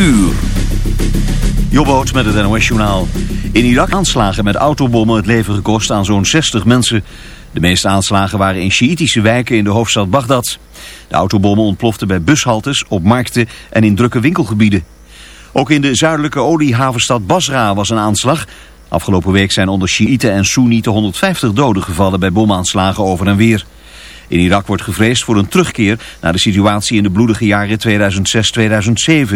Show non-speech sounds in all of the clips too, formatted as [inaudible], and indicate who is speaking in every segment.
Speaker 1: uur. Jobboot met het NOS Journaal. In Irak aanslagen met autobommen het leven gekost aan zo'n 60 mensen. De meeste aanslagen waren in Sjiitische wijken in de hoofdstad Bagdad. De autobommen ontploften bij bushaltes, op markten en in drukke winkelgebieden. Ook in de zuidelijke oliehavenstad Basra was een aanslag. Afgelopen week zijn onder Sjiiten en Soenieten 150 doden gevallen bij bomaanslagen over en weer. In Irak wordt gevreesd voor een terugkeer naar de situatie in de bloedige jaren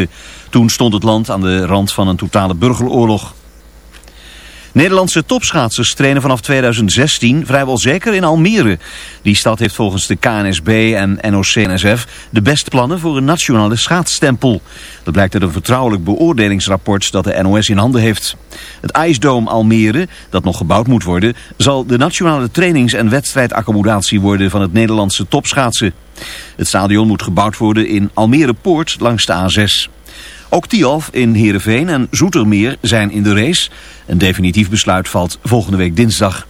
Speaker 1: 2006-2007. Toen stond het land aan de rand van een totale burgeroorlog. Nederlandse topschaatsers trainen vanaf 2016 vrijwel zeker in Almere. Die stad heeft volgens de KNSB en NOC-NSF de beste plannen voor een nationale schaatsstempel. Dat blijkt uit een vertrouwelijk beoordelingsrapport dat de NOS in handen heeft. Het IJsdoom Almere, dat nog gebouwd moet worden, zal de nationale trainings- en wedstrijdaccommodatie worden van het Nederlandse topschaatsen. Het stadion moet gebouwd worden in Almere Poort langs de A6. Ook Tialf in Heerenveen en Zoetermeer zijn in de race. Een definitief besluit valt volgende week dinsdag.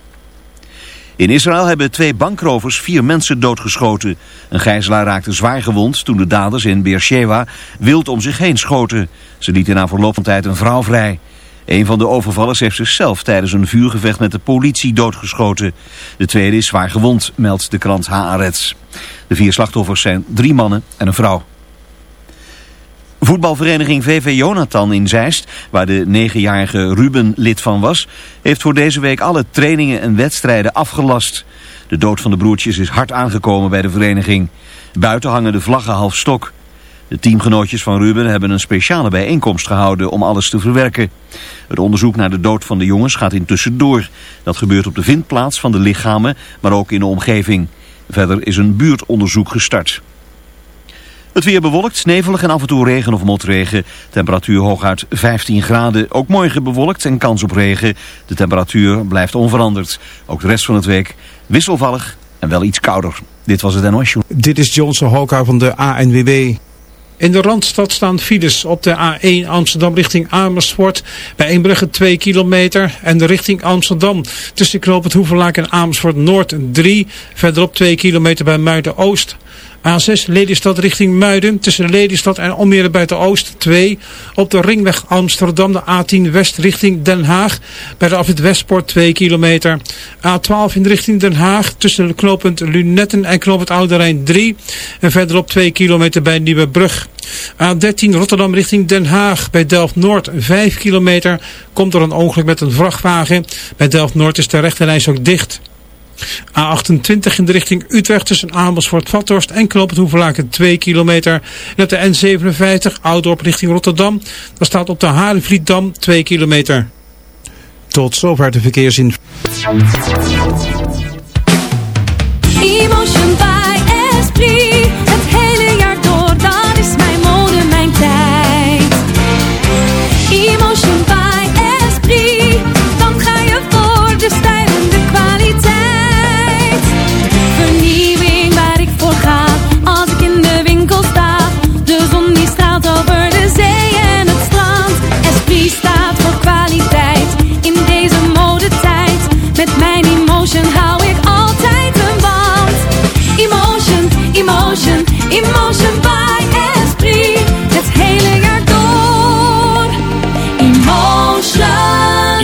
Speaker 1: In Israël hebben twee bankrovers vier mensen doodgeschoten. Een gijzelaar raakte zwaar gewond toen de daders in Beersheba wild om zich heen schoten. Ze lieten na verloop van tijd een vrouw vrij. Een van de overvallers heeft zichzelf tijdens een vuurgevecht met de politie doodgeschoten. De tweede is zwaar gewond, meldt de krant Haaretz. De vier slachtoffers zijn drie mannen en een vrouw. Voetbalvereniging VV Jonathan in Zeist, waar de negenjarige Ruben lid van was, heeft voor deze week alle trainingen en wedstrijden afgelast. De dood van de broertjes is hard aangekomen bij de vereniging. Buiten hangen de vlaggen half stok. De teamgenootjes van Ruben hebben een speciale bijeenkomst gehouden om alles te verwerken. Het onderzoek naar de dood van de jongens gaat intussen door. Dat gebeurt op de vindplaats van de lichamen, maar ook in de omgeving. Verder is een buurtonderzoek gestart. Het weer bewolkt, nevelig en af en toe regen of motregen. Temperatuur hooguit 15 graden. Ook morgen bewolkt en kans op regen. De temperatuur blijft onveranderd. Ook de rest van het week wisselvallig en wel iets kouder. Dit was het NOS
Speaker 2: Dit is Johnson Hoka van de ANWB. In de Randstad staan files op de A1 Amsterdam richting Amersfoort. Bij Eembrugge 2 kilometer en de richting Amsterdam. Tussen knoop het Hoevenlaak en Amersfoort Noord 3. Verderop 2 kilometer bij Muiden Oost. A6 Lelystad richting Muiden tussen Lelystad en Almere buiten Oost 2. Op de ringweg Amsterdam de A10 West richting Den Haag bij de afrit Westpoort 2 kilometer. A12 in richting Den Haag tussen de knooppunt Lunetten en knooppunt Oude Rijn 3. En verderop 2 kilometer bij Nieuwebrug. A13 Rotterdam richting Den Haag bij Delft-Noord 5 kilometer. Komt er een ongeluk met een vrachtwagen. Bij Delft-Noord is de rechterlijst ook dicht. A28 in de richting Utrecht tussen Amersfoort, Vathorst en Knoopend Hoevelaken 2 kilometer. En op de N57 Oudorp richting Rotterdam. Daar staat op de Harenvlietdam 2 kilometer. Tot zover de verkeersin.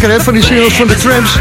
Speaker 3: Lekker, van die singles van de Tramps.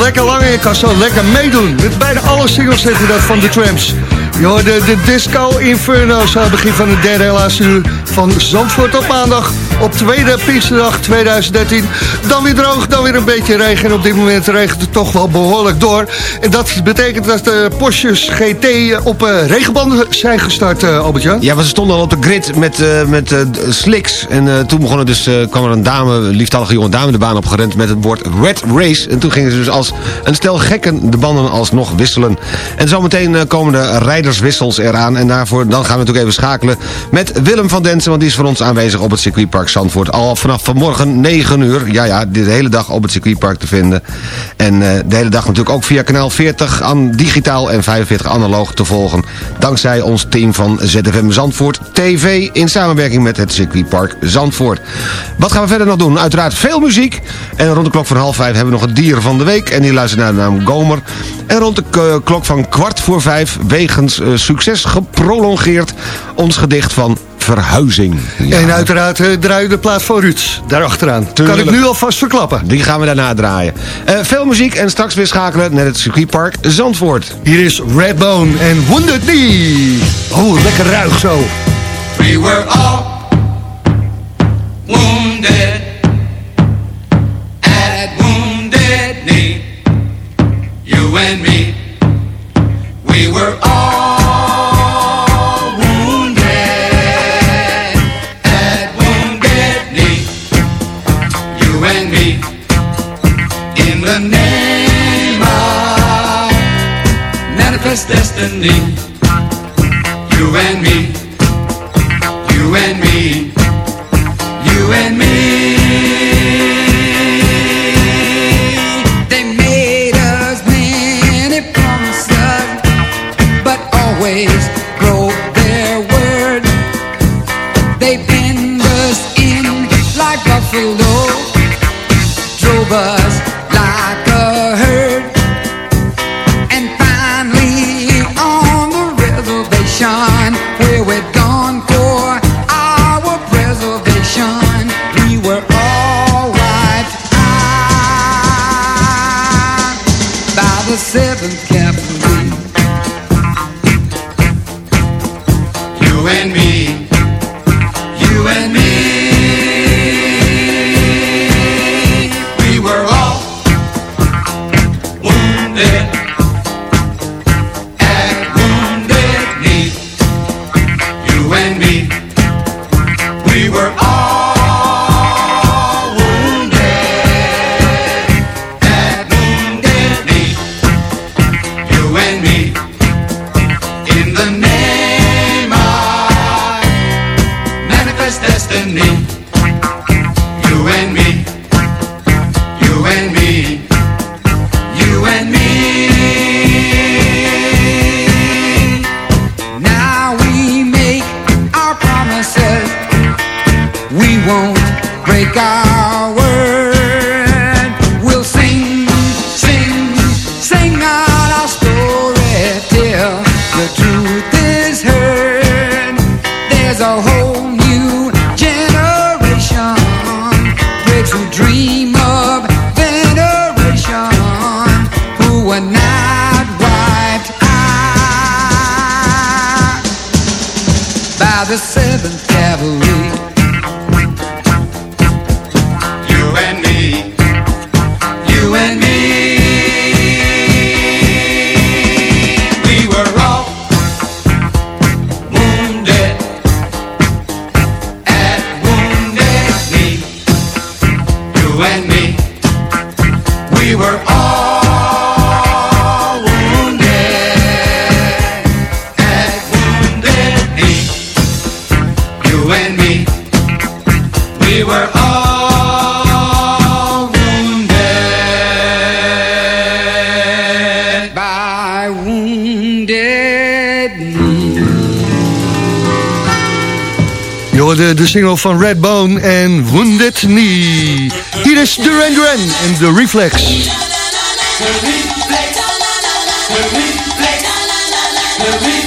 Speaker 3: Lekker lang en je kan zo lekker meedoen. Met bijna alle singles je dat van de Tramps. Je hoorde de Disco Inferno, zo begin van het derde helaas uur van Zandvoort op maandag. Op tweede Pinksterdag 2013. Dan weer droog, dan weer een beetje regen. En op dit moment regent het toch wel behoorlijk door. En dat betekent dat de Porsches GT op uh, regenbanden zijn gestart, uh, Albert-Jan.
Speaker 4: Ja, want ze stonden al op de grid met, uh, met slicks. En toen begon er dus, kwam er een dame, lieftallige jonge dame de baan opgerend met het woord Red Race. En toen gingen ze dus als een stel gekken de banden alsnog wisselen. En zometeen komen de rijderswissels eraan. En daarvoor dan gaan we natuurlijk even schakelen met Willem van Densen. Want die is voor ons aanwezig op het circuitpark Zandvoort. Al vanaf vanmorgen 9 uur. Ja, ja, de hele dag op het circuitpark te vinden. En uh, de hele dag natuurlijk ook via kanaal 40 aan digitaal en 45 analoog te volgen. Dankzij ons team van ZFM Zandvoort TV in samenwerking met het circuitpark Zandvoort. Wat gaan we verder nog doen? Uiteraard veel muziek. En rond de klok van half vijf hebben we nog het dier van de week. En die luistert naar de naam Gomer. En rond de uh, klok van kwart voor vijf, wegens uh, succes geprolongeerd, ons gedicht van verhuizing.
Speaker 3: Ja. En uiteraard uh, draai je de plaat voor Ruud daarachteraan. Tuurlijk. Kan ik nu alvast verklappen.
Speaker 4: Die gaan we daarna draaien. Uh, veel muziek en straks weer schakelen naar het circuitpark Zandvoort.
Speaker 3: Hier is Redbone en Wounded Knee. Oh, lekker ruig zo.
Speaker 5: We were all wounded at wounded knee. You and me. You and me, the seventh cavalry. You and me, and me. We were all wounded by wounded knee.
Speaker 3: Je hoorde de single van Redbone en Wounded Knee. Hier is Duran Duran en The Reflex.
Speaker 6: You've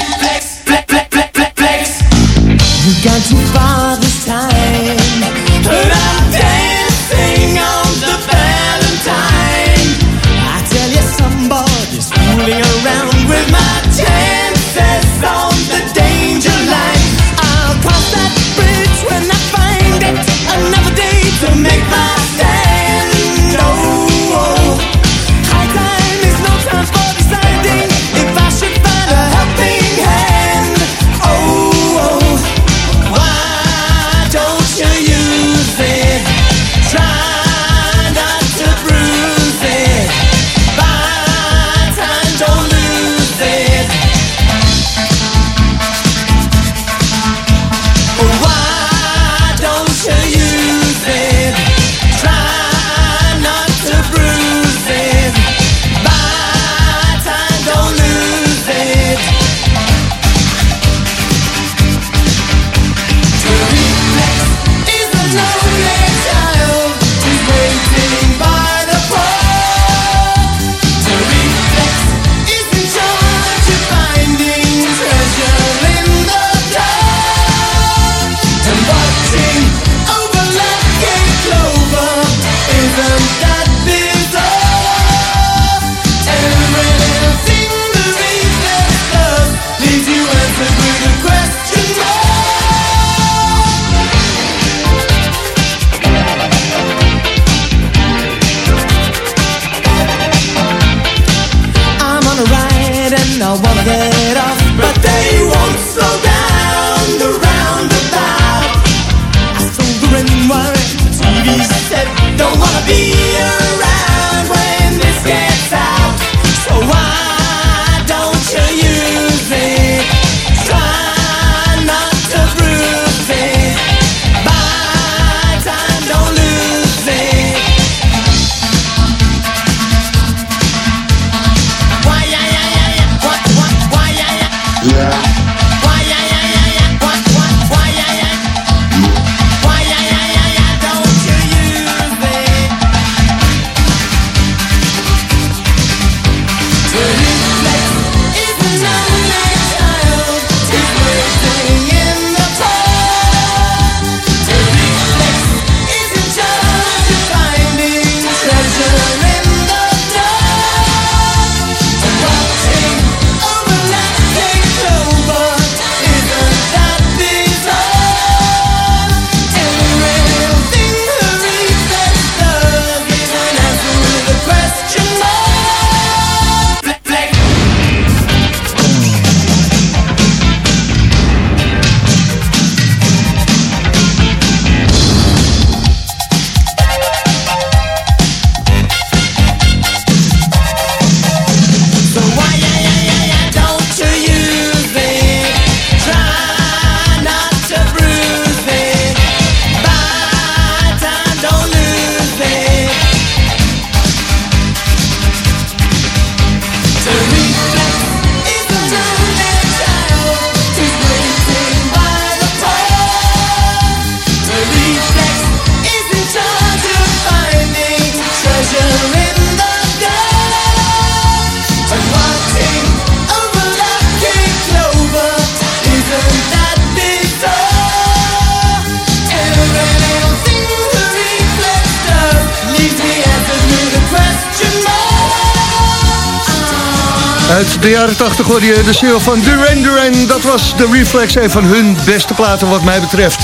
Speaker 3: de jaren 80 hoorde je de single van Duran Duran. Dat was de Reflex, een van hun beste platen wat mij betreft.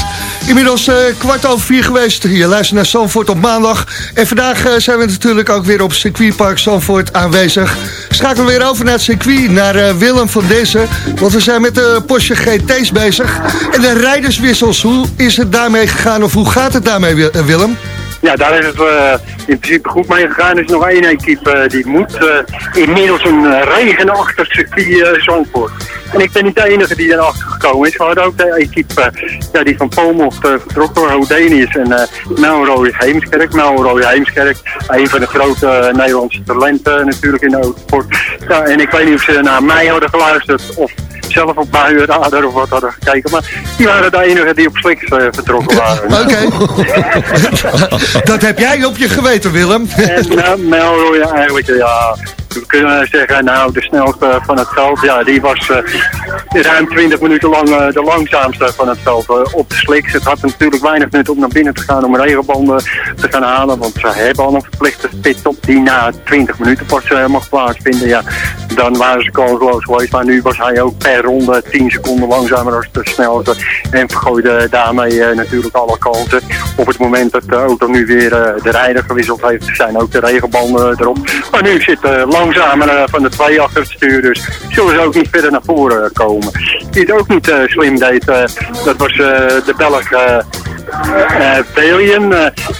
Speaker 3: Inmiddels eh, kwart over vier geweest. Je luistert naar Zandvoort op maandag. En vandaag eh, zijn we natuurlijk ook weer op circuitpark Zandvoort aanwezig. Schakelen we weer over naar het circuit, naar eh, Willem van Dessen. Want we zijn met de Porsche GT's bezig. En de rijderswissels, hoe is het daarmee gegaan of hoe gaat het daarmee, Wi- Willem?
Speaker 7: Ja, daar is het eh, in principe goed mee gegaan. Er is nog één equipe eh, die moet. eh, inmiddels een regenachtig circuit Zandvoort. En ik ben niet de enige die erachter gekomen is. We hadden ook de equipe ja, die van Polmocht uh, vertrok door Hodenius en uh, Melroy Heemskerk. Melroy Heemskerk, een van de grote Nederlandse talenten natuurlijk in de autosport. Ja, en ik weet niet of ze naar mij hadden geluisterd of zelf op buienradar of wat hadden gekeken. Maar die waren de enige die op sliks eh, vertrokken waren. [laughs]
Speaker 3: Oké. [laughs] dat heb jij op je geweten, Willem.
Speaker 7: En uh, Melroy eigenlijk, ja, we kunnen zeggen, nou, de snelste van het veld, ja, die was uh, ruim 20 minuten lang uh, de langzaamste van het veld uh, op de sliks. Het had natuurlijk weinig nut om naar binnen te gaan om regenbanden te gaan halen, want ze hebben al een verplichte pitstop die na 20 minuten pas mag plaatsvinden. Ja, dan waren ze kansloos geweest, maar nu was hij ook per ronde 10 seconden langzamer als de snelste en vergooide daarmee natuurlijk alle kansen. Op het moment dat de auto nu weer de rijder gewisseld heeft, zijn ook de regenbanden erop. Maar nu zit langzamer van de twee achter het stuur. Dus zullen ze ook niet verder naar voren komen. Die het ook niet slim deed, dat was de Belg Belien.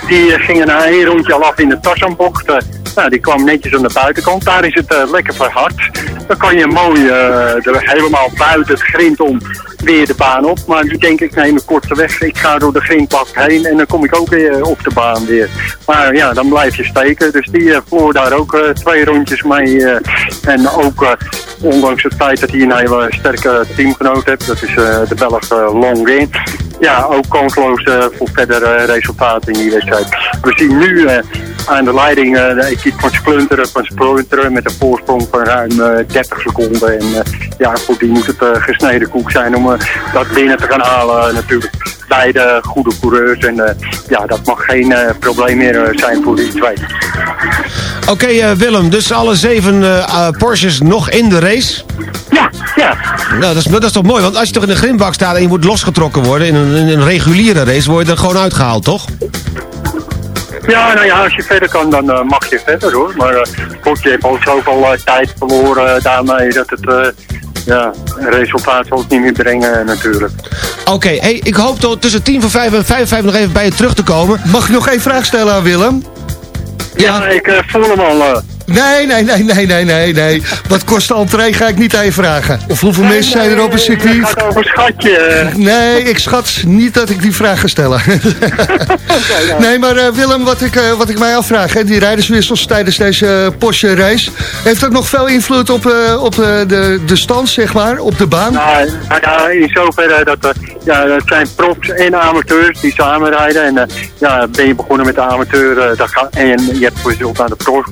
Speaker 7: die ging één rondje al af in de Tassanbocht. Nou, die kwam netjes aan de buitenkant. Daar is het lekker verhard. Dan kan je mooi er helemaal buiten het grind om weer de baan op. Maar nu denk ik, neem een korte weg. Ik ga door de grindpad heen en dan kom ik ook weer op de baan weer. Maar ja, dan blijf je steken. Dus die uh, daar ook uh, twee rondjes mee. Uh, en ook, ondanks het feit dat hij een hele sterke teamgenoot heeft, dat is de Belg Longin. Ja, ook kansloos voor verdere resultaten in die wedstrijd. We zien nu aan de leiding de equipe van Splunteren, van Splunteren met een voorsprong van ruim 30 seconden. En ja, voor die moet het gesneden koek zijn om dat binnen te gaan halen natuurlijk. Beide goede coureurs en uh, ja, dat mag geen uh, probleem meer zijn voor die twee.
Speaker 4: Oké okay, Willem, dus alle zeven Porsches nog in de race?
Speaker 7: Ja, ja.
Speaker 4: Nou, dat is, dat is toch mooi, want als je toch in de grindbak staat en je moet losgetrokken worden in een, in een reguliere race, word je er gewoon uitgehaald, toch?
Speaker 7: Ja, nou ja, als je verder kan, dan uh, mag je verder hoor. Maar uh, goed, je hebt al zoveel uh, tijd verloren daarmee dat het ja, resultaat zal het niet meer brengen natuurlijk.
Speaker 4: Oké, okay, hey, ik hoop tot tussen 10 voor 5 en 5 voor 5 nog even bij je terug te komen.
Speaker 3: Mag ik nog één vraag stellen aan Willem?
Speaker 7: Ja, ja ik uh, voel hem al.
Speaker 3: Nee, nee, nee, nee, nee, nee, nee. Wat kost de entree ga ik niet aan je vragen. Of hoeveel nee, mensen nee, zijn er op een circuit?
Speaker 7: Het gaat over schatje.
Speaker 3: Nee, ik schat niet dat ik die vraag ga stellen. [laughs] okay, nou. Nee, maar uh, Willem, wat ik, uh, wat ik mij afvraag, hè, die rijderswissels tijdens deze uh, Porsche race, heeft dat nog veel invloed op, op de, de stand, zeg maar, op de baan?
Speaker 7: Nou, ja, in zoverre dat ja, dat zijn profs en amateurs die samenrijden. En ja, ben je begonnen met de amateur dan ga, en je hebt gewisseld aan de prof,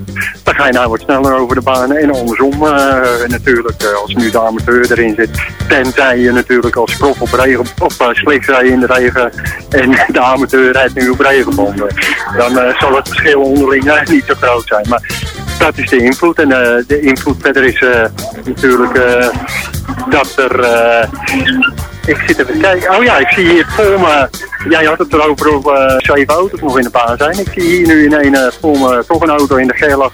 Speaker 7: dan ga je nou wat sneller over de baan. En andersom natuurlijk, als nu de amateur erin zit, tenzij je natuurlijk als prof op, regen, op sliks rijden in de regen en [laughs] de amateur rijdt nu op regenbanden. Dan zal het verschil onderling niet zo groot zijn. Maar dat is de invloed. En de invloed verder is natuurlijk dat er... ik zit even kijken. Oh ja, ik zie hier voor me... Jij had het erover of zeven auto's nog in de baan zijn. Ik zie hier nu in een voor me toch een auto in de geel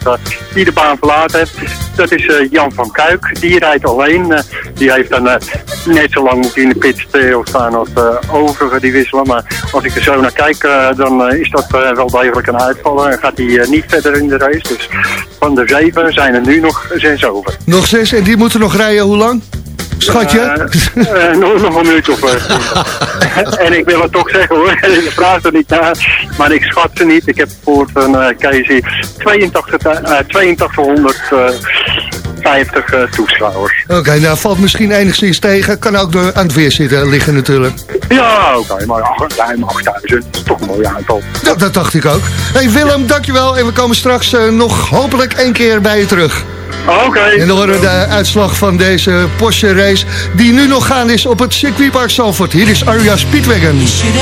Speaker 7: die de baan verlaten heeft. Dat is Jan van Kuik. Die rijdt alleen. die heeft dan net zo lang moeten in de pit staan als de overigen die wisselen. Maar als ik er zo naar kijk, dan is dat wel degelijk een uitvaller. En gaat hij niet verder in de race. Dus van de zeven zijn er nu nog zes over.
Speaker 3: Nog zes en die moeten nog rijden hoe lang? Schatje?
Speaker 7: Uh, uh, nog, nog een minuut of uh, [laughs] En ik wil het toch zeggen hoor, [laughs] je vraagt er niet naar, maar ik schat ze niet. Ik heb voor een uh, KC 82, 8200 50 uh, toeschouwers.
Speaker 3: Oké, okay, nou valt misschien enigszins tegen. Kan ook door aan het weer zitten liggen natuurlijk.
Speaker 7: Ja, oké, okay, maar 8000 is toch een mooi aantal.
Speaker 3: Dat, dat dacht ik ook. Hey Willem, dankjewel. En we komen straks uh, nog hopelijk één keer bij je terug.
Speaker 7: Oké. Okay.
Speaker 3: En dan horen we de uitslag van deze Porsche race... die nu nog gaan is op het circuitpark Zalvoort. Hier is Aria Speedwagon. You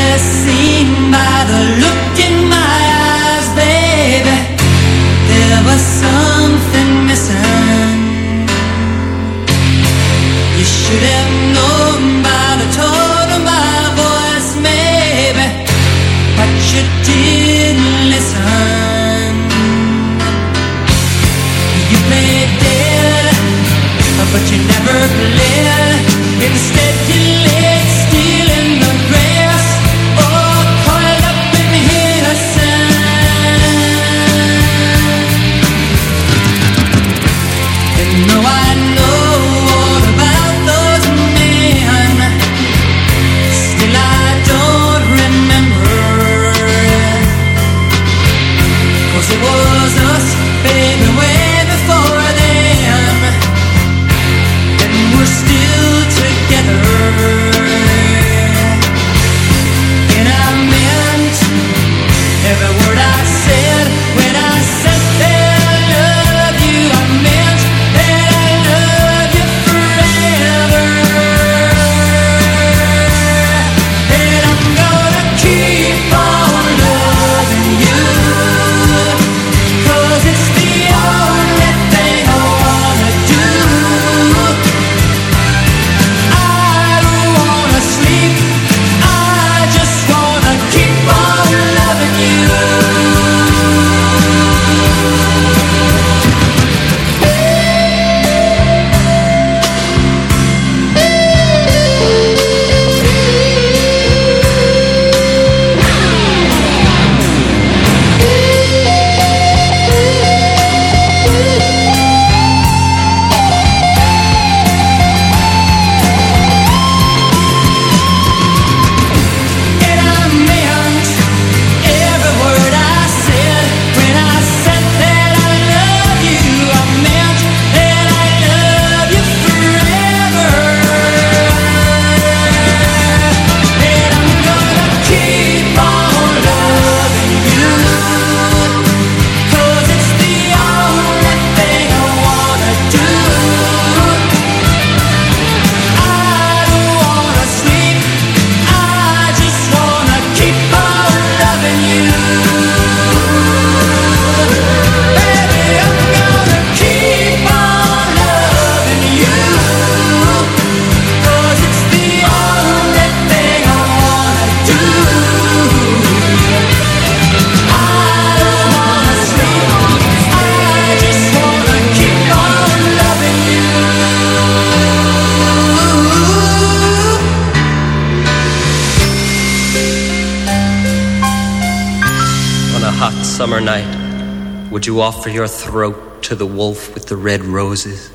Speaker 8: offer your throat to the wolf with the red roses?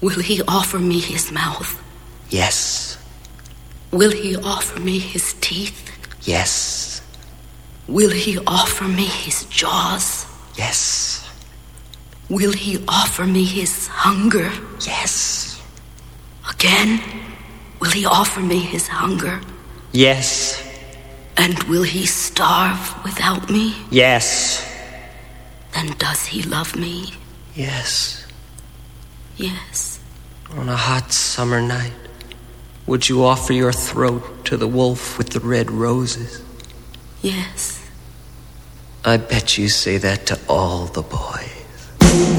Speaker 9: Will he offer me his mouth?
Speaker 8: Yes.
Speaker 9: Will he offer me his teeth?
Speaker 8: Yes.
Speaker 9: Will he offer me his jaws?
Speaker 8: Yes.
Speaker 9: Will he offer me his hunger?
Speaker 8: Yes.
Speaker 9: Again? Will he offer me his hunger?
Speaker 8: Yes.
Speaker 9: And will he starve without me?
Speaker 8: Yes.
Speaker 9: And does he love me?
Speaker 8: Yes.
Speaker 9: Yes.
Speaker 8: On a hot summer night, would you offer your throat to the wolf with the red roses?
Speaker 9: Yes.
Speaker 8: I bet you say that to all the boys.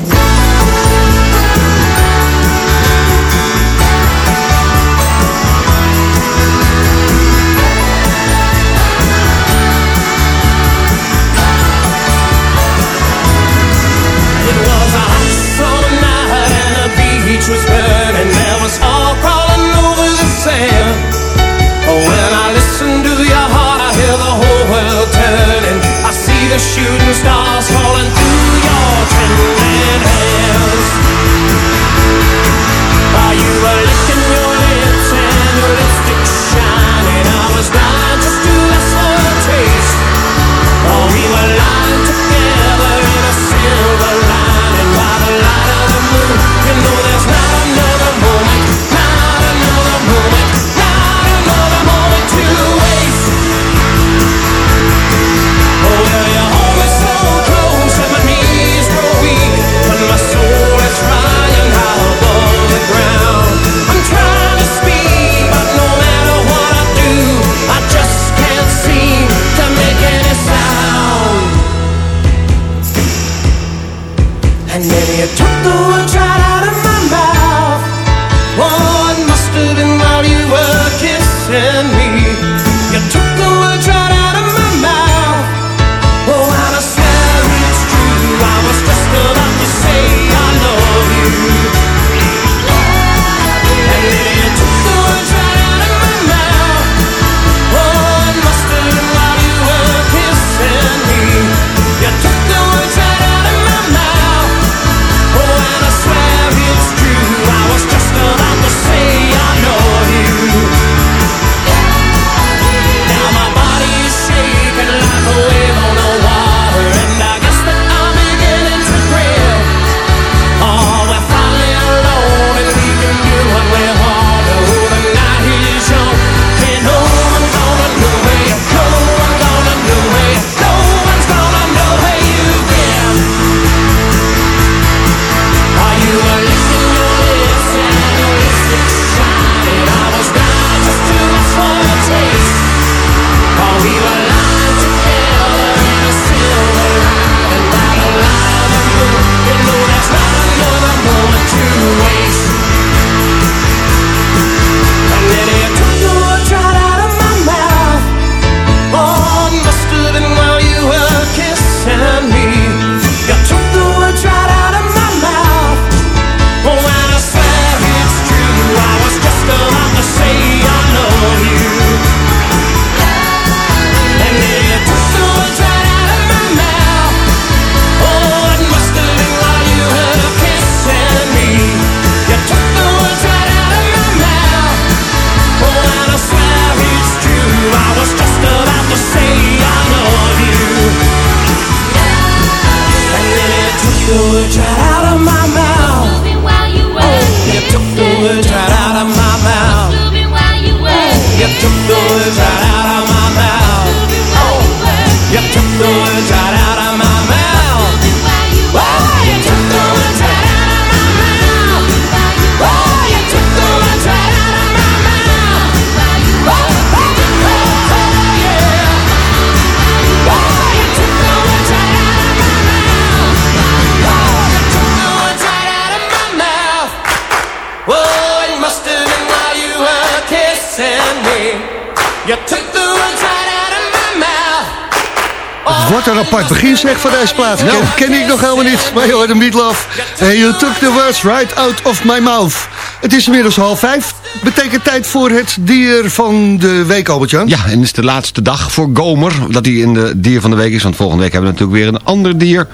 Speaker 3: Wat een apart begin zeg van deze plaats. Nou. Ken, ik nog helemaal niet. Maar je hoort hem niet. And you took the words right out of my mouth. Het is inmiddels half vijf. Betekent tijd voor het dier van de week, Albert-Jan?
Speaker 4: Ja, en het is de laatste dag voor Gomer, dat hij in de dier van de week is. Want volgende week hebben we natuurlijk weer een ander dier.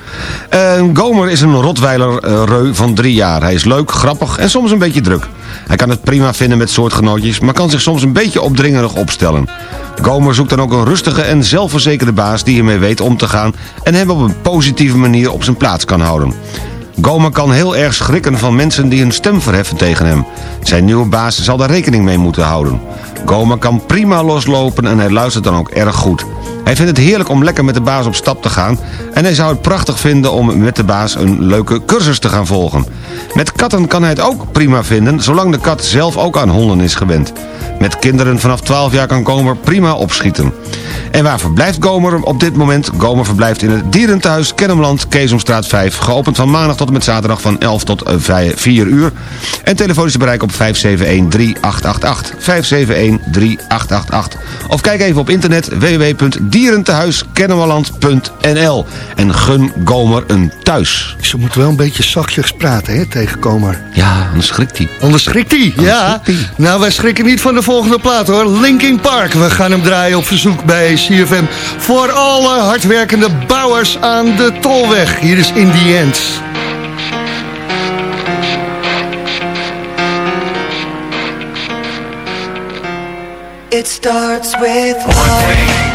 Speaker 4: Uh, Gomer is een rotweiler uh, reu van drie jaar. Hij is leuk, grappig en soms een beetje druk. Hij kan het prima vinden met soortgenootjes, maar kan zich soms een beetje opdringerig opstellen. Gomer zoekt dan ook een rustige en zelfverzekerde baas die hiermee weet om te gaan... en hem op een positieve manier op zijn plaats kan houden. Gomer kan heel erg schrikken van mensen die hun stem verheffen tegen hem. Zijn nieuwe baas zal daar rekening mee moeten houden. Gomer kan prima loslopen en hij luistert dan ook erg goed. Hij vindt het heerlijk om lekker met de baas op stap te gaan... en hij zou het prachtig vinden om met de baas een leuke cursus te gaan volgen. Met katten kan hij het ook prima vinden... zolang de kat zelf ook aan honden is gewend. Met kinderen vanaf 12 jaar kan Gomer prima opschieten. En waar verblijft Gomer op dit moment? Gomer verblijft in het Dierenthuis Kennemland, Keesomstraat 5... geopend van maandag tot en met zaterdag van 11 tot 4 uur. En telefonisch bereik op 571-3888. 571-3888. Of kijk even op internet www.dierentehuiskennemerland.nl En gun Gomer een thuis.
Speaker 3: Ze moeten wel een beetje zachtjes praten hè, tegen Gomer.
Speaker 4: Ja, anders schrikt hij.
Speaker 3: Anders schrikt hij, ja. Nou, wij schrikken niet van de volgende plaat hoor. Linkin Park. We gaan hem draaien op verzoek bij CFM. Voor alle hardwerkende bouwers aan de Tolweg. Hier is In The End.
Speaker 10: It starts with.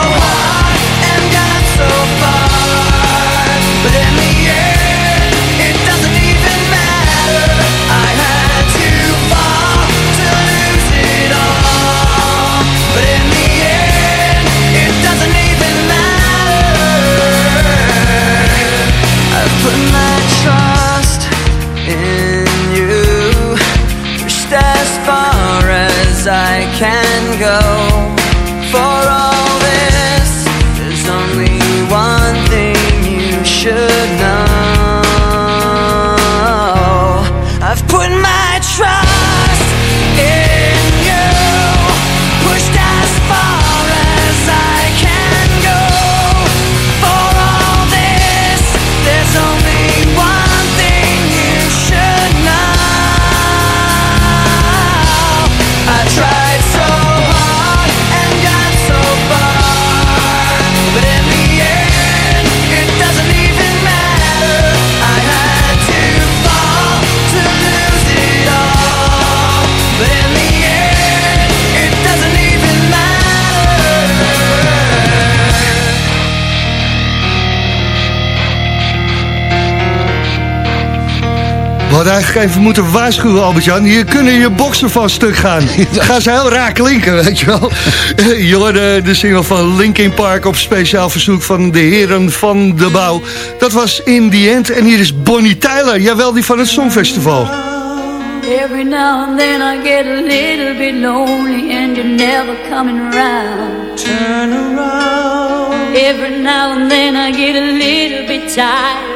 Speaker 3: eigenlijk even moeten waarschuwen, Albert-Jan. Hier kunnen je boksen van stuk gaan. [laughs] Gaan ze heel raar klinken, weet je wel. [laughs] Je hoorde de single van Linkin Park op speciaal verzoek van de heren van de bouw. Dat was In The End. En hier is Bonnie Tyler. Jawel, die van het Songfestival.
Speaker 11: Every now and then I get a little bit lonely and you're never coming around. Turn around. Every now and then I get a little bit tired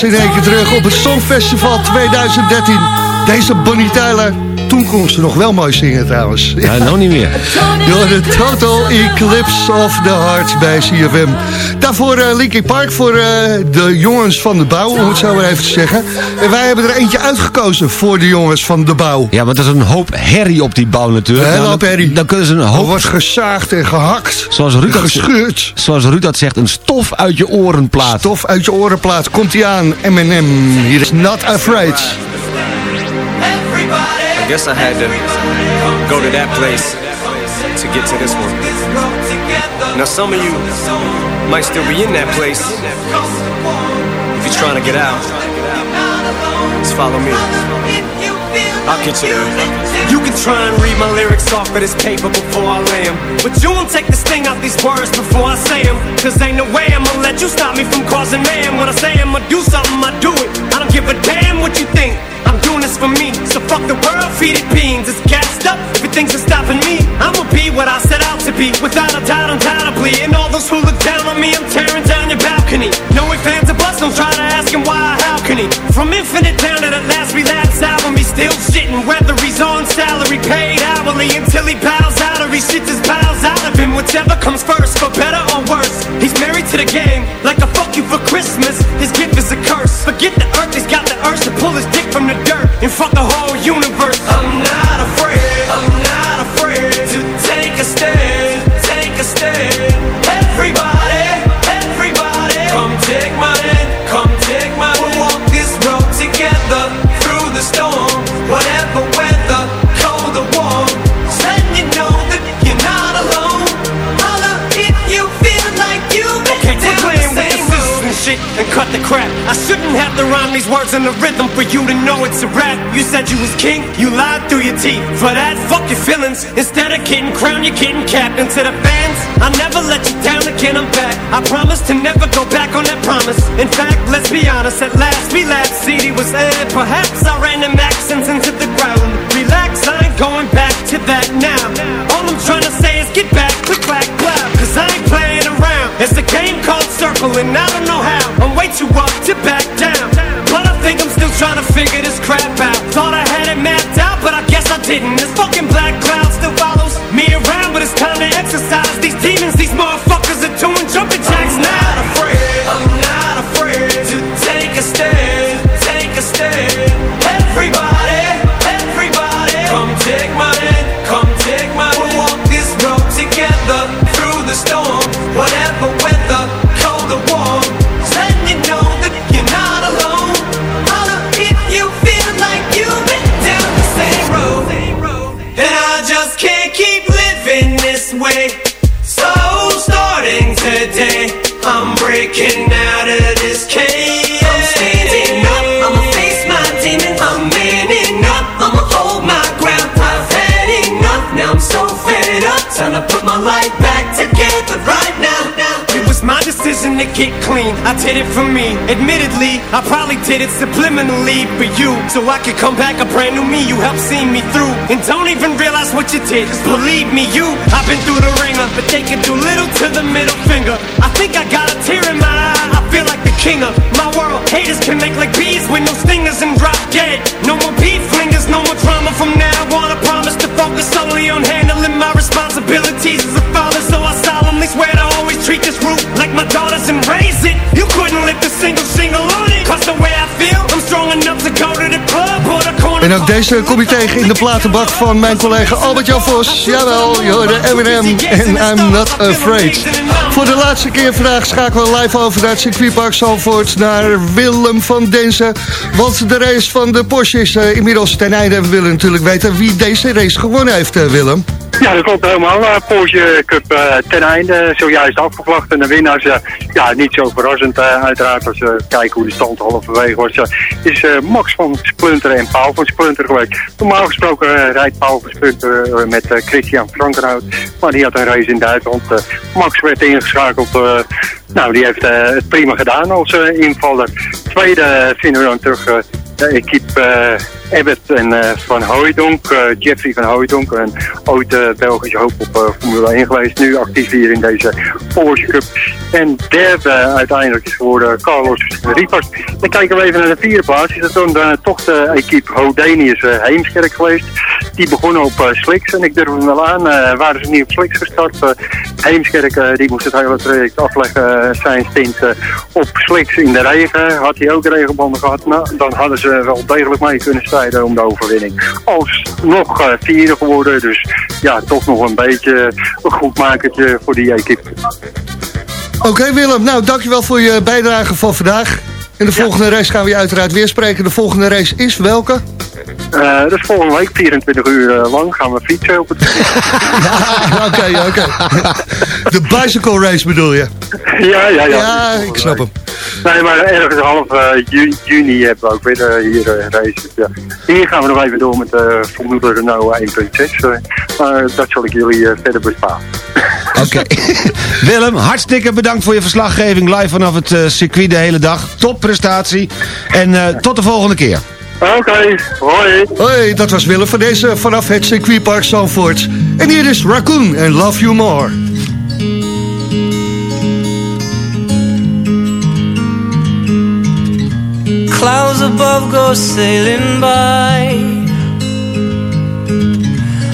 Speaker 9: Was in
Speaker 3: één keer terug op het Songfestival 2013. Deze Bonnie Tyler. Toen kon ze nog wel mooi zingen trouwens.
Speaker 4: Ja, nou niet meer.
Speaker 3: Door de Total Eclipse of the Heart bij CFM. Daarvoor uh, Linkin Park voor eh, de jongens van de bouw, om het zo maar even te zeggen. En wij hebben er eentje uitgekozen voor de jongens van de bouw.
Speaker 4: Ja, want er is een hoop herrie op die bouw natuurlijk.
Speaker 3: Een
Speaker 4: Nou,
Speaker 3: hoop herrie.
Speaker 4: Dan kunnen ze een
Speaker 3: Er
Speaker 4: hoop...
Speaker 3: wordt gezaagd en gehakt.
Speaker 4: Zoals Ruud, dat,
Speaker 3: Gescheurd.
Speaker 4: zoals Ruud dat zegt, een stof uit je oren plaat.
Speaker 3: Stof uit je orenplaat. Komt hij aan. M&M. Hier is Not Afraid.
Speaker 8: I guess I had to go to that place to get to this one. Now, some of you might still be in that place. If you're trying to get out, just follow me. I'll get you there. You can try and read my lyrics off of this paper before I lay 'em. But you won't take the sting out these words before I say 'em. Cause ain't no way I'm gonna let you stop me from causing man. When I say I'm gonna do something, I do it. I don't give a damn what you think. I'm doing this for me. So fuck the world, feed it beans. It's gassed up. Everything's just stopping me. I'ma be what I set out to be. Without a doubt, undoubtedly. And all those who look down on me, I'm tearing down your balcony. No ifs, ands, or buts. Don't try to ask him why how can he. From infinite down to the last relapse album, he's still whether he's on salary, paid hourly until he bows out or he shits his bowels out of him. Whichever comes first, for better or worse. He's married to the game, like a fuck you for Christmas. His gift is a curse. Forget the earth, he's got the urge to pull his dick from the dirt and fuck the whole universe. I'm not afraid, I'm not afraid to take a stand, take a stand. Didn't have to rhyme these words in the rhythm for you to know it's a rap. You said you was king, you lied through your teeth. For that, fuck your feelings. Instead of getting crowned, you're getting capped. And to the fans, I'll never let you down again, I'm back. I promise to never go back on that promise. In fact, let's be honest, at last we laughed. CD was aired. Perhaps I ran them accents into the ground. Relax, I ain't going back to that now. All I'm trying to say is get back, Me. Admittedly, I probably did it subliminally for you. So I could come back a brand new me. You helped see me through. And don't even realize what you did. 'Cause believe me, you, I've been through the ringer. But they can do little to the middle finger. I think I got a tear in my eye. I feel like the king of my world. Haters can make like bees with no stingers and drop dead. No more beef flingers, no more drama from now on. I promise to focus solely on handling my responsibilities as a father. So I solemnly swear to always treat this root it. You couldn't a single single the way I feel, I'm strong enough to the club or the corner.
Speaker 3: En ook deze kom je tegen in de platenbak van mijn collega Albert-Jan Vos. Jawel, je hoorde Eminem en I'm Not Afraid. Voor de laatste keer vandaag schakelen we live over naar het circuitpark Zalvoort... naar Willem van Denzen. Want de race van de Porsche is eh, inmiddels ten einde. We willen natuurlijk weten wie deze race gewonnen heeft, eh, Willem.
Speaker 7: Ja, dat klopt helemaal. Uh, Porsche Cup uh, ten einde, zojuist afgevlacht. En de winnaars, uh, ja, niet zo verrassend uiteraard. Als we kijken hoe de stand halverwege was, is Max van Splunter en Paul van Splunter geweest. Normaal gesproken rijdt Paul van Splunter met Christian Frankenhout. Maar die had een race in Duitsland. Max werd ingeschakeld. nou, die heeft het prima gedaan als invaller. Tweede vinden we dan terug de equipe Abbott en uh, Van Hooijdonk, uh, Jeffrey van Hooijdonk, een ooit Belgische hoop op Formule 1 geweest, nu actief hier in deze Porsche Cup. En derde uiteindelijk is geworden Carlos Riepas. Dan kijken we even naar de vierde plaats. Is dat dan toch de equipe Hodenius Heemskerk geweest. Die begonnen op Slicks en ik durf hem wel aan. waren ze niet op Slicks gestart. Heemskerk die moest het hele traject afleggen, zijn stint op Slicks in de regen. Had hij ook regenbanden gehad, nou, dan hadden ze wel degelijk mee kunnen om de overwinning. Alsnog uh, vierde geworden, dus ja, toch nog een beetje een goed makertje voor die equipe.
Speaker 3: Oké Willem, nou dankjewel voor je bijdrage van vandaag. En de volgende race gaan we je uiteraard weer spreken. De volgende race is welke?
Speaker 7: Uh, dat is volgende week, 24 uur uh, lang, gaan we fietsen op het [laughs]
Speaker 3: Oké, oké. De bicycle race bedoel je?
Speaker 7: Ja, ja, ja.
Speaker 3: Ja, ik snap hem.
Speaker 7: Nee, maar ergens half uh, ju juni hebben we ook weer hier een race. Ja. Hier gaan we nog even door met de Formule Renault 1.6. maar dat zal ik jullie verder besparen.
Speaker 4: Oké. [laughs] Willem, hartstikke bedankt voor je verslaggeving live vanaf het circuit de hele dag. Top prestatie. En tot de volgende keer.
Speaker 7: Oké, okay, hoi.
Speaker 3: Hoi, dat was Willem van deze vanaf het circuitpark Zandvoort. En hier is Raccoon en Love You More.
Speaker 12: Clouds above go sailing by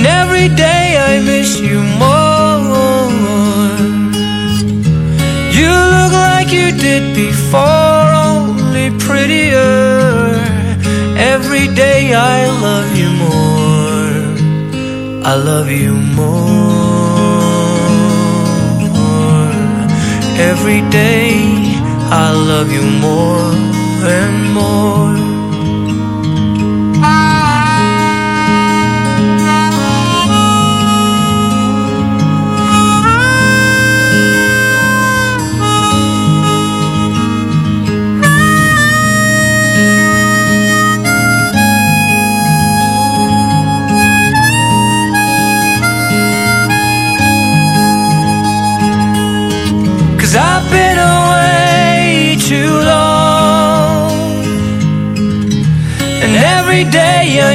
Speaker 12: And every day I miss you more. You look like you did before, only prettier. Every day I love you more. I love you more. Every day I love you more and more.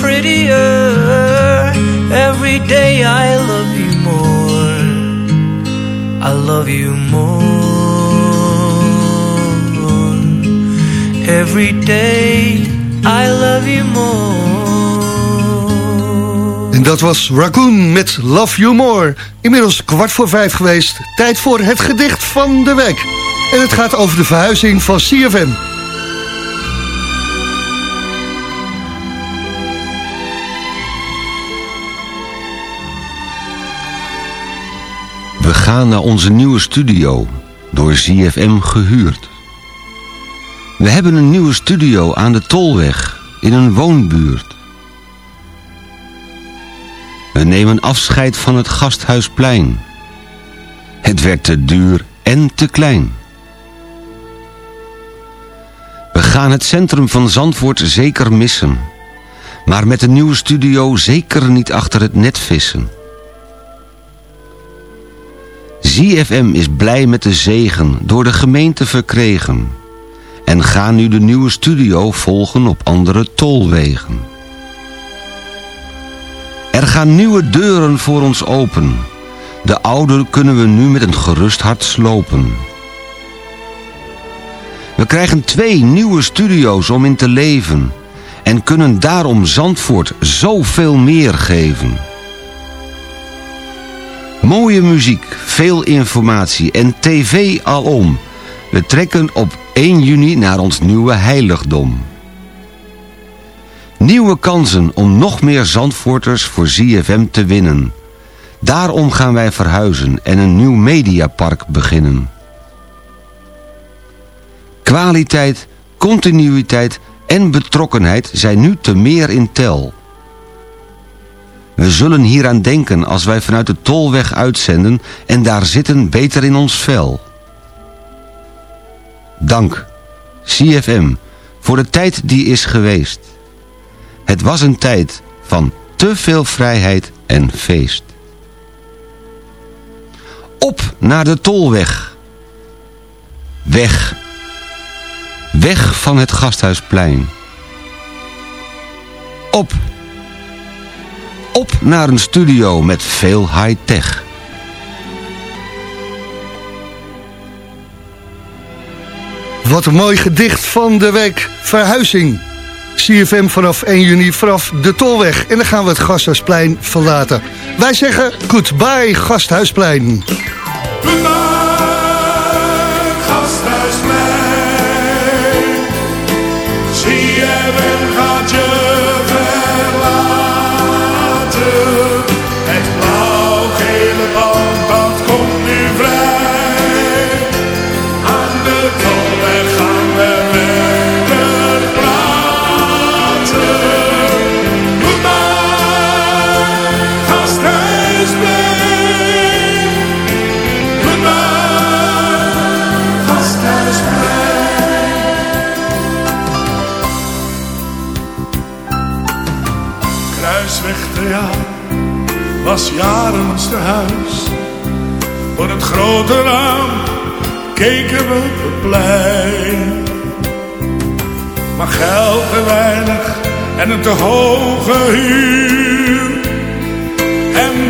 Speaker 12: prettier. Every day I love you more. I love you more. Every day I love you more.
Speaker 3: En dat was Raccoon met Love You More. Inmiddels kwart voor vijf geweest. Tijd voor het gedicht van de week. En het gaat over de verhuizing van CFM.
Speaker 4: We gaan naar onze nieuwe studio, door ZFM gehuurd. We hebben een nieuwe studio aan de Tolweg, in een woonbuurt. We nemen afscheid van het Gasthuisplein. Het werd te duur en te klein. We gaan het centrum van Zandvoort zeker missen. Maar met een nieuwe studio zeker niet achter het net vissen. ZFM is blij met de zegen door de gemeente verkregen. En ga nu de nieuwe studio volgen op andere tolwegen. Er gaan nieuwe deuren voor ons open. De oude kunnen we nu met een gerust hart slopen. We krijgen twee nieuwe studio's om in te leven. En kunnen daarom Zandvoort zoveel meer geven. Mooie muziek, veel informatie en tv alom. We trekken op 1 juni naar ons nieuwe heiligdom. Nieuwe kansen om nog meer Zandvoorters voor ZFM te winnen. Daarom gaan wij verhuizen en een nieuw mediapark beginnen. Kwaliteit, continuïteit en betrokkenheid zijn nu te meer in tel. We zullen hieraan denken als wij vanuit de Tolweg uitzenden en daar zitten beter in ons vel. Dank, CFM, voor de tijd die is geweest. Het was een tijd van te veel vrijheid en feest. Op naar de Tolweg. Weg. Weg van het Gasthuisplein. Op. Op naar een studio met veel high-tech.
Speaker 3: Wat een mooi gedicht van de week. Verhuizing. CFM vanaf 1 juni vanaf de Tolweg. En dan gaan we het Gasthuisplein verlaten. Wij zeggen goodbye Gasthuisplein.
Speaker 13: Gasthuisplein. Ons tehuis. Voor het grote raam keken we op het plein. Maar geld te weinig en een te hoge huur. En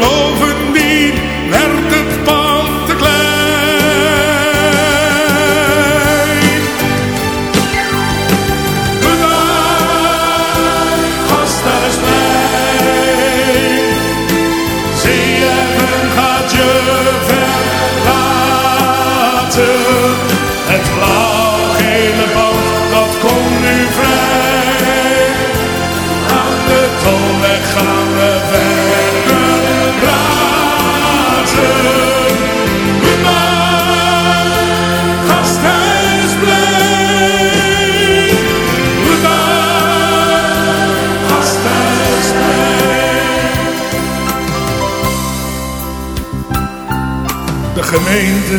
Speaker 13: gemeente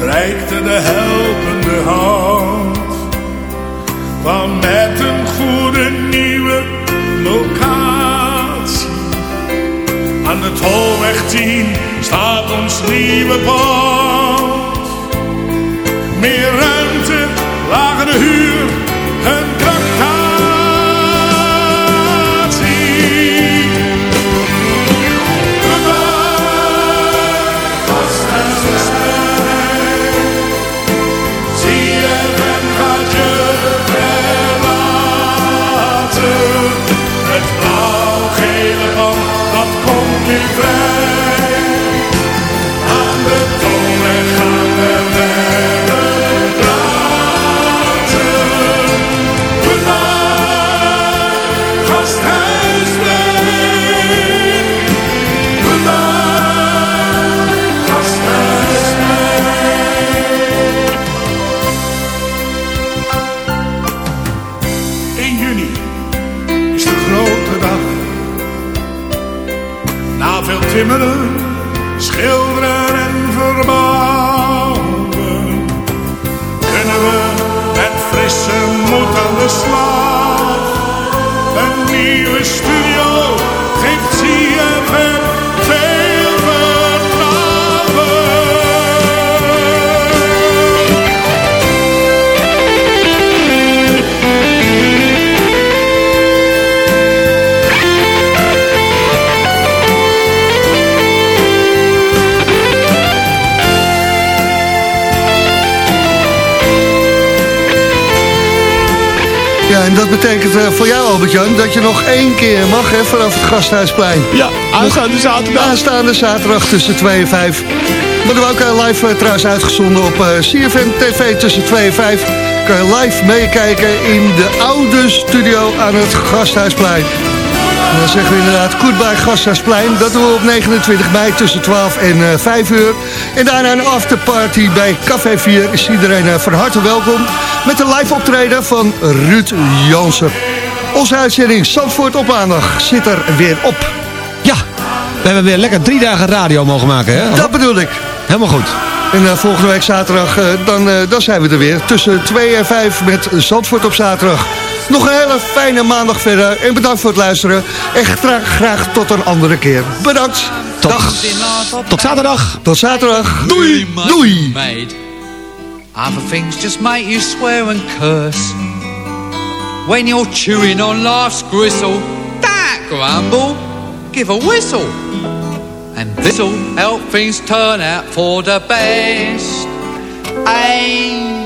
Speaker 13: reikte de helpende hand. Kwam met een goede nieuwe locatie. Aan de tolweg 10 staat ons nieuwe pand. Na en
Speaker 3: dat betekent eh, voor jou, Albert-Jan, dat je nog één keer mag hè, vanaf het Gasthuisplein.
Speaker 14: Ja, aanstaande zaterdag.
Speaker 3: Aanstaande zaterdag tussen 2 en 5. Worden we ook eh, live eh, trouwens uitgezonden op CFM TV tussen 2 en 5. Kan je live meekijken in de oude studio aan het Gasthuisplein. En dan zeggen we inderdaad Goodbye Gasthuisplein. Dat doen we op 29 mei tussen 12 en eh 5 uur. En daarna een afterparty bij Café 4 is iedereen eh, van harte welkom. Met een live optreden van Ruud Jansen. Onze uitzending Zandvoort op maandag zit er weer op.
Speaker 4: Ja, we hebben weer lekker drie dagen radio mogen maken, hè?
Speaker 3: Dat bedoel ik.
Speaker 4: Helemaal goed.
Speaker 3: En eh, volgende week zaterdag, eh, dan, eh, dan zijn we er weer. Tussen 2 en 5 met Zandvoort op zaterdag. Nog een hele fijne maandag verder. En bedankt voor het luisteren. En graag, graag tot een andere keer. Bedankt.
Speaker 4: Tot,
Speaker 3: Dag.
Speaker 4: tot zaterdag.
Speaker 3: Tot zaterdag. Doei. Doei.
Speaker 15: Other things just make you swear and curse. When you're chewing on life's gristle, that grumble, give a whistle. And this'll help things turn out for the best. And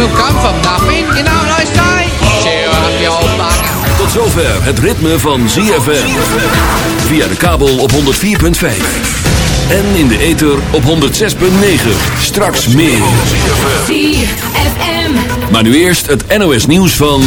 Speaker 15: Will come from nothing, you know what I say? Cheer up, you old bugger.
Speaker 16: Tot zover het ritme van ZFM. Via de kabel op 104.5. En in de ether op 106.9. Straks meer.
Speaker 17: ZFM.
Speaker 16: Maar nu eerst het NOS nieuws van...